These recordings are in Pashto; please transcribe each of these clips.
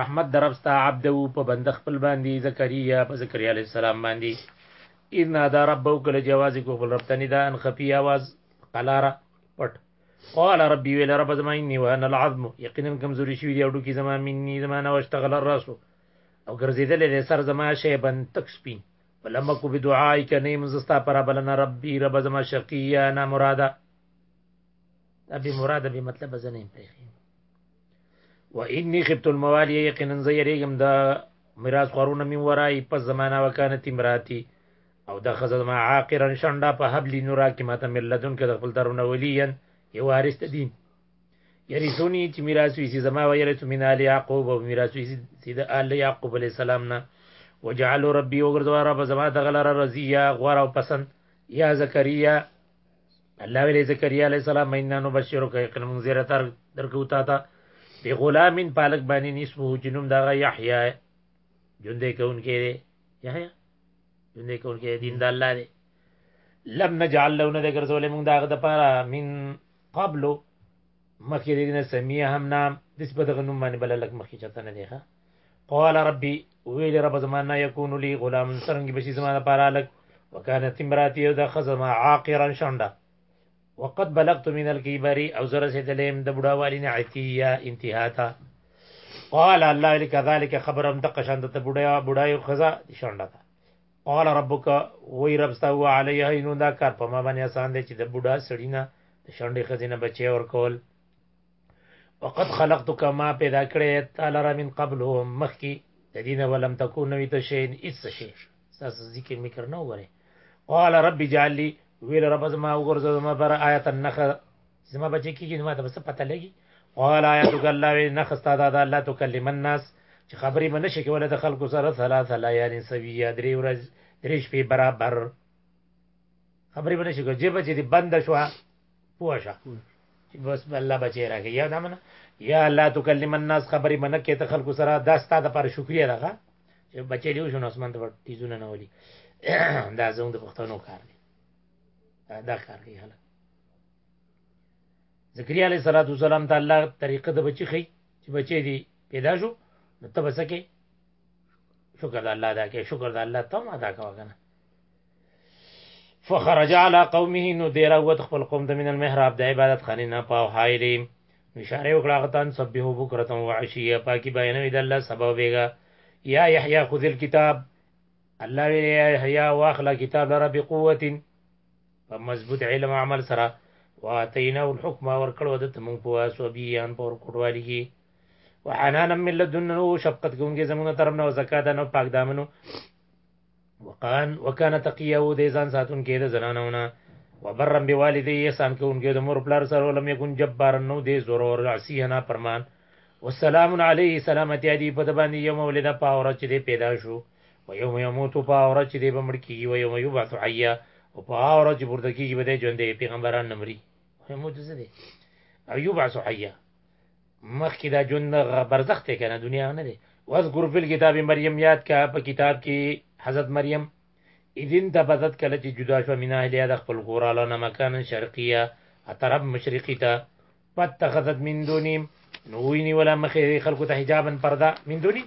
رحمت درب ستا عبده په بند خپل باندې زکریا په زکریا علی السلام باندې اذ نادا ربو کله جواز کو خپل رب تنی دا ان خفي आवाज قلاره پټ قال ربي ویل رب زما اني وهن العظم یقینا کمزوري شوی دی او ډوکی زما مني زما نه واشتغل الراس او ګرځیدل له سر زما شی بن تک سپین ولما کو بدعای کنه مزستا پر بلنا ربي رب زما شقیا نا مرادا ابي مرادا به مطلب زنه پېخي و انی خفت الموالی یقینا زیریګم دا میراث خورونه من ورای په زمانہ وکانه تمراتی او د خزل ما عاقرا شنډا په حبل نورا کې ماته ملتون کې د خپل درونه ولین یو وارث دین یریثونی چې میراث وی زما و یریث من ال یعقوب او میراث وی سید ال یعقوب علی السلام نه وجعل ربي وګرځوا رب زما د غلره رضیه غوړ او پسند یا زکریا الله ویلی زکریا علیہ السلام اینا نبشرک یقینا من زیره تر درکو تا تا بی غلامین پالک باندې نسبه جنوم دغه یحیی جوندې کون کې دی یحیی جوندې کون کې دین د الله دی لم نجعل له نه ذکر زول موږ دغه د پاره من قبل مخکې د دینه سمیه هم نام د په دغه نوم باندې بل لک مخکې چرته نه دی ښه قال ربي ویل رب زما نه یکون لي غلام سرنګ بشي زما لپاره لک وکانت امراتي او د خزما عاقرا شونډه وقد بلغت من الكبر او زر سیدلیم د بډاوالي نه عتیه انتها تا قال الله لك ذلك خبرم دقشان د بډای بډای خزا شونډه قال ربک وای رب ستا هو علی هینو دا کار په ما باندې آسان دی چې د بوډا سړی نه د شنډې ښځې نه بچی ورکول وقد خلقتک ما پیدا کړی تعالی را من قبل مخکی د دین ولم تکون نوی ته شین اس شی تاسو ذکر میکر نه وره قال رب جعل لي ویل رب زما وګرځه زما پر آیت النخ زما بچی کیږي نو ما ته بس پته لګي قال آیاتک الله وی نخستا دا د الله تکلم الناس چې خبرې باندې شي کوله د خلکو سره ثلاثه لیالین سویه درې ورځ درې شپې برابر خبرې باندې شي کوله جبه چې بند شو پوه شو چې بس الله بچی راکې یا دا منه یا الله تکلم الناس خبرې باندې کې ته خلکو سره دا ستاسو لپاره شکریا راغه چې بچی لیو شنو اسمان ته تیزونه نه ولي دا زموږ د پښتنو کار دی دا کار دی هله زکریا علیه صلوات و سلام ته الله طریقه د بچی خي چې بچی دی پیدا شو نو ته بسکه شکر د الله ادا کې شکر د الله تم ادا کا وکنه فخرج على قومه نو دیرا وت خپل قوم د من المحراب د عبادت خانه نه پاو حایلی اشاره وکړه غتان سبحه بکرتم وعشیه پاکي بیانوي د الله سبب بیګا یا یحیی خذ الكتاب الله وی یا یحیی واخلا کتاب لرب قوتین په مضبوط علم او عمل سره واتیناه الحکم ورکړو د تمون په واسو بیان په ورکوټوالي کې وحنانا من لدن او شفقت کوونکې زمونږ طرف نه او زکات نه پاک دامنو وقان وکان تقیه او د ځان ساتون کې د زنانونه وبرم بوالدی احسان کوونکې د مور پلار سره ولم یکون جبار نو دې زور او عصیه نه پرمان والسلام علیه سلامتی دی په د باندې یو مولده پاور چې دې پیدا شو ويوم يموت او په هغه ورځ چې دی به مړ کېږي ويوم يبعث حيا او په هغه ورځ چې پورته کېږي به دی ژوندی پیغمبران نه مري يموت څه دی او يبعث حيا مخکې دا ژوند برزخ دی که نه دنیا نه دی واذکر فی الكتاب مریم یاد کا په کتاب کې حضرت مریم اذن تبذت کله چې جدا شو من اهلیا د خپل کور اعلی نه مکان شرقیه طرف مشرقی ته پتخذت من دونیم نو ویني ولا مخې خلکو ته حجابن پرده من دونیم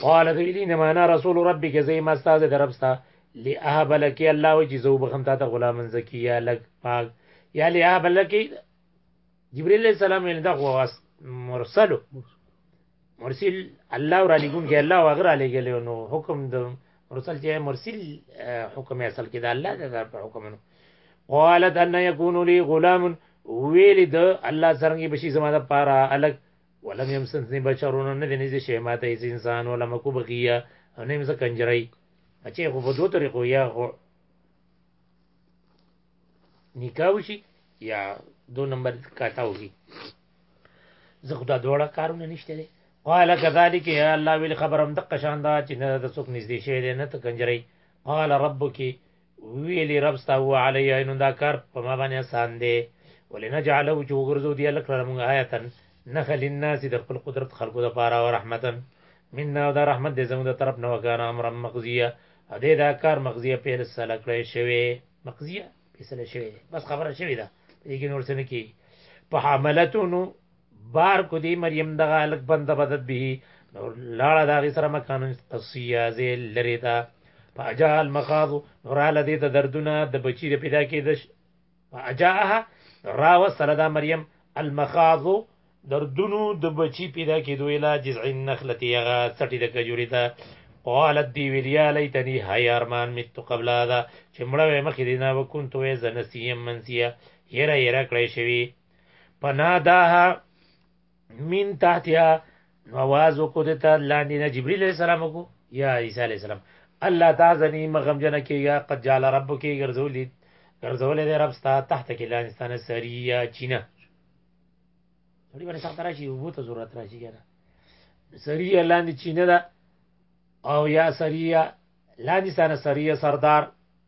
قال دوی دین معنا رسول ربک زې ما استاد دربستا لأهب لك الله وجي زو بخم تا ته غلام زکیه لګ پاک یا لأهب لك جبريل عليه السلام ان دغه واس مرسلو مرسل الله را لګون کې الله وغره لګل نو حکم د مرسل چې مرسل حکم اصل کې د الله د حکم نو قالت ان يكون لي غلام ویل د الله څنګه بشي زما د پاره الګ ولم يمسسني بشرونه نه دي نږدې شوی ما ته هېڅ انسان ولم اکو بغیه او نه یم زه کنجری بچی خو په دوو طریقو یا خو نکاح وشي یا دو نمبر کاټا وشي زه خو دا دواړه کارونه نشته دی قال كذلك يا الله ویل خبرم دقه شان دا چې نه د څوک نږدې شوی دی نه ته کنجری قال ربک وویلي، رب ستا هو علی عین دا کار په ما باندې اسان دی، ولنجعله چې وګرځو دی هلک لره موږ آیتا نښه للناس د خپل قدرت خلکو لپاره او رحمتا منا او دا رحمت دی زموږ د طرف نه وکان امرا مقضیه او دی دا کار مقضیه فیصله کړی شوی مقضیه فیصله شوی دی بس خبره شوی ده په دې کې نور څه نه کیږي په حملتونو بار کو دی مریم دغه الک بند بدد به نو لاړه داغي سره مکان قصیه زی لری دا فاجاء المخاض نورال دې د دردونه د بچی د پیدا کېد فاجاءها راوصل دا مریم المخاض دردونو د بچی پیدا کېدو اله جزع النخله یغه سټی د کجوري ته قالت دی ویلیا لیتنی هی ارمان مت قبل هذا چې مړ وې مخې دینه وکونتو زنسیم منسیه یره یره کړی شوی پناداها من تحتها نواز کو دتا لاندې نه جبريل عليه السلام کو یا عيسى عليه السلام الله تعالی مغم جن کیږي قد جعل ربک ګرځولې ګرځولې دې رب ستا تحت کې لاندې ستانه سریا چینه سړي باندې سخت راشي وو ته ضرورت راشي کنه سریا لاندې چینه ده او یا سریا لاندې ستانه سریا سردار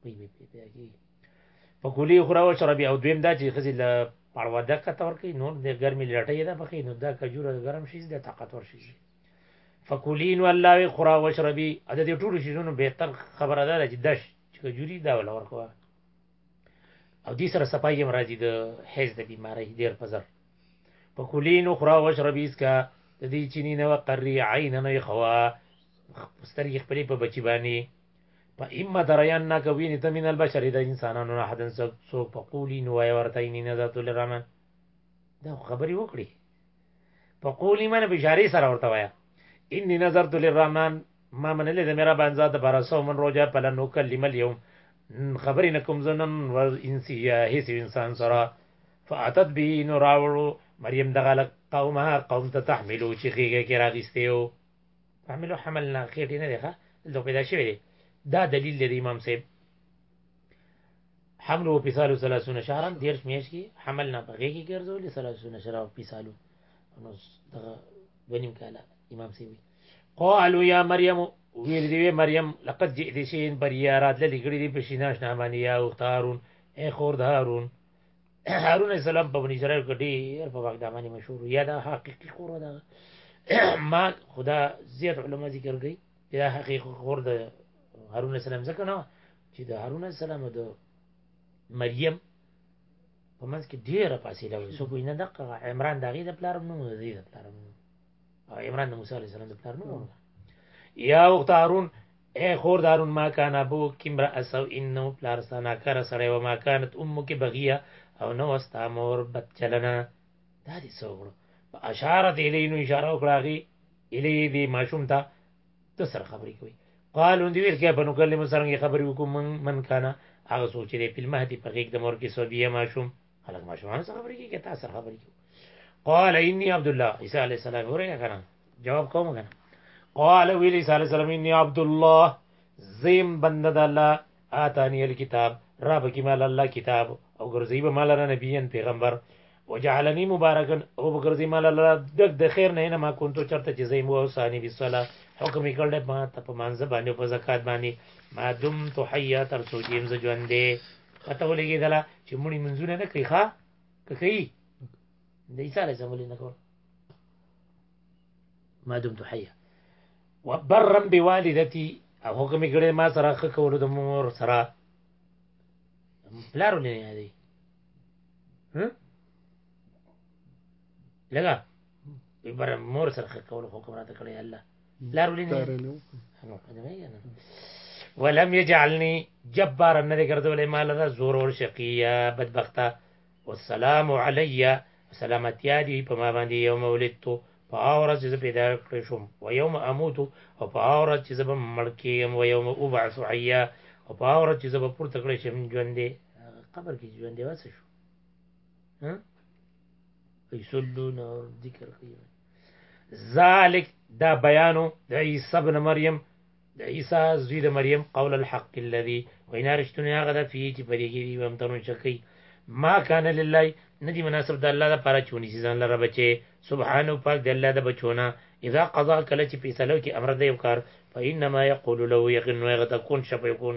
پی پی پی پیږي په ګولي خورا او شربي او دویم دا چې خزي له پړوا د کتور کې نور د ګرمي لټي ده بخې نو دا کجوره ګرم شي د طاقت ور شي فکولین والله خورا او شربي د دې ټولو شیزونو به تر خبره ده چې دش چې کجوري دا ول ورکوه او دې سره صفای هم راځي د حیز د بیماری ډیر پزر فکولین خورا او شربي اسکا د دې چینی نو قری عین نه خوا سترګې خپلې په بچی باندې په اما دريان نه کوي نه تمن البشر د انسانانو نه حدن څوک په قولي نو وای ورته نه نذرت للرحمن دا خبري وکړي په قولي منه بشاري سره ورته وایا اني نذرت للرحمن ما من له میرا بنزا د بار سو من روجا پل نو کلم اليوم خبرې نکوم زنن ور انسي هیڅ انسان سره فاتت به نو راوړو مریم دغه قومها قوم ته تحملو چې خېګه کې راغستیو حملو حمل نه خېټې نه دی ښه دلته پیدا شوی دی دا دلیل دی د امام صاحب حمل و پسالو سلاسونه شهرا دیرش میاشت کې حمل نه په غېږ کې ګرځولې سلاسونه شهرا او پسالو نو دغه دوه نیم کاله امام صاحب قالوا یا مریم ویل دی مریم لقد جئت شيئا بريا رات للی کړي دی په شیناش نه باندې یا او هارون اے خور هارون هارون السلام په بنی اسرائیل کې ډیر په واقع باندې مشهور یا دا حقیقي خور دا ما خدا زیات علما ذکر کوي دا حقیقي خور د هارون السلام ځکه نه چې د هارون السلام د مریم په منځ کې ډیره فاصله وي سو کوی نه دغه عمران دغه د پلارم نوم دی د پلارم نوم عمران د موسی علی السلام د پلار نوم ورغه یا وخت هارون اے خور دارون ما کان ابو کمر اسو انه پلار سنا کر سره و ما کانت امو کې بغیا او نو استا مور بد چلنا دا دې څوړو اشاره دې لینو اشاره وکړاغي الی دې ماشوم ته ته سره خبرې کوي قال اون دې ویل کې په نو کلمه سره خبرې وکم من کانا هغه سوچ دې په مهدی په غیګ د مور کې سو بیا ماشوم خلک ماشومان سره خبرې کوي تاسو سره خبرې کوي قال اني عبد الله عيسى عليه السلام ورګه کنه جواب کوم کنه قال ویل عيسى عليه السلام اني عبد الله زم بنده د الله اتاني الكتاب رب کی مال الله کتاب او ګرځي به مال را نبيان پیغمبر وجعلني مبارکا او ګرځي مال الله دک د خیر نه نه ما كنت چرته چې زم او ثاني بالصلاه حکم کړل ما ته په مانزه باندې په زکات باندې ما دم تو حیا تر سوجیم ز ژوندې خطه ولګېدله چې مړي منځونه نه کوي ښه که کوي د عیسی علیه السلام ولې نه کول ما دمت حیه وبرم بوالدتي او حکم یې کړی ما سره ښه کولو د مور سره پلار ولې نه یادوي لږه مور سره ښه کولو حکم راته کړی الله لار ولې نه ولم يجعلني جبارا نه ګرځولې مال را زور ور شقيا بدبخته والسلام علي سلامتیا دی په ما باندې یوم ولدتو په اورز چې پیدا کړی شوم و یوم اموت او په اورز چې زب مړ کیم و یوم ابعث حیا او په اورز چې زب پورته کړی شم ژوند قبر کې ژوند واسه شو ها يصلون ذکر کوي ذالک دا بیانو د عیسی ابن مریم د عیسی زوی د مریم قول الحق الذي وینا رښتونه هغه د فيه چې پرې کې دي هم ترون شکی ما کان لله ندی مناسب د الله لپاره چونی سي ځان لره بچي سبحان او پاک د الله د بچونه اذا قضا کله چې فیصلو کې امر دی وکړ فإنما يقول له يقين ويغه تكون شپيكون